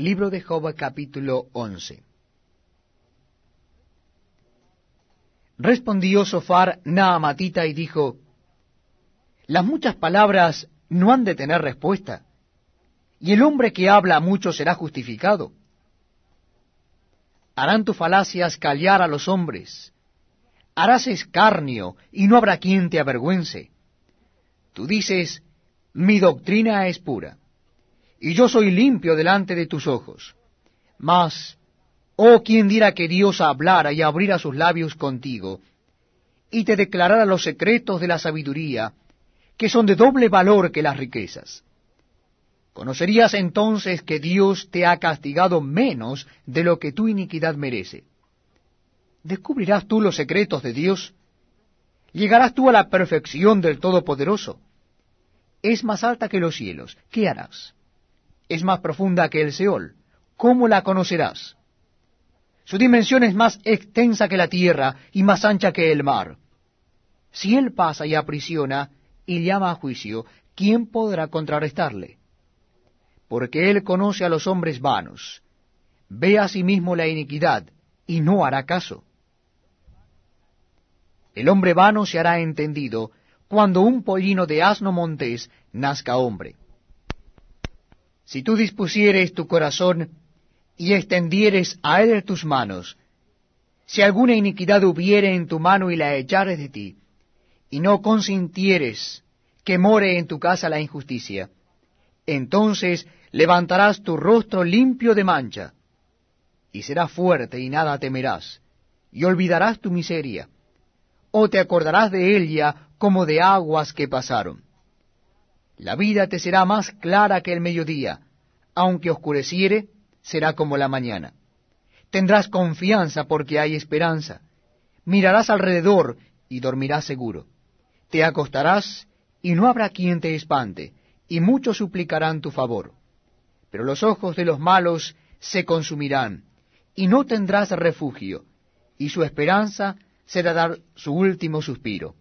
Libro de Job capítulo 11 Respondió Sofar Naamatita y dijo, Las muchas palabras no han de tener respuesta, y el hombre que habla mucho será justificado. Harán tus falacias callar a los hombres, harás escarnio, y no habrá quien te avergüence. Tú dices, mi doctrina es pura, y yo soy limpio delante de tus ojos. Mas Oh, quien dirá que Dios hablara y abriera sus labios contigo, y te declarara los secretos de la sabiduría, que son de doble valor que las riquezas. Conocerías entonces que Dios te ha castigado menos de lo que tu iniquidad merece. ¿Descubrirás tú los secretos de Dios? ¿Llegarás tú a la perfección del Todopoderoso? Es más alta que los cielos, ¿qué harás? Es más profunda que el Seol, ¿cómo la conocerás? Su dimensión es más extensa que la tierra y más ancha que el mar. Si él pasa y aprisiona y llama a juicio, ¿quién podrá contrarrestarle? Porque él conoce a los hombres vanos, ve a sí mismo la iniquidad y no hará caso. El hombre vano se hará entendido cuando un pollino de asno montés nazca hombre. Si tú dispusieres tu corazón y extendieres a él tus manos, si alguna iniquidad hubiere en tu mano y la echares de ti, y no consintieres que more en tu casa la injusticia, entonces levantarás tu rostro limpio de mancha, y serás fuerte y nada temerás, y olvidarás tu miseria, o te acordarás de ella como de aguas que pasaron. La vida te será más clara que el mediodía, aunque oscureciere, será como la mañana. Tendrás confianza porque hay esperanza. Mirarás alrededor y dormirás seguro. Te acostarás y no habrá quien te espante, y muchos suplicarán tu favor. Pero los ojos de los malos se consumirán, y no tendrás refugio, y su esperanza será dar su último suspiro.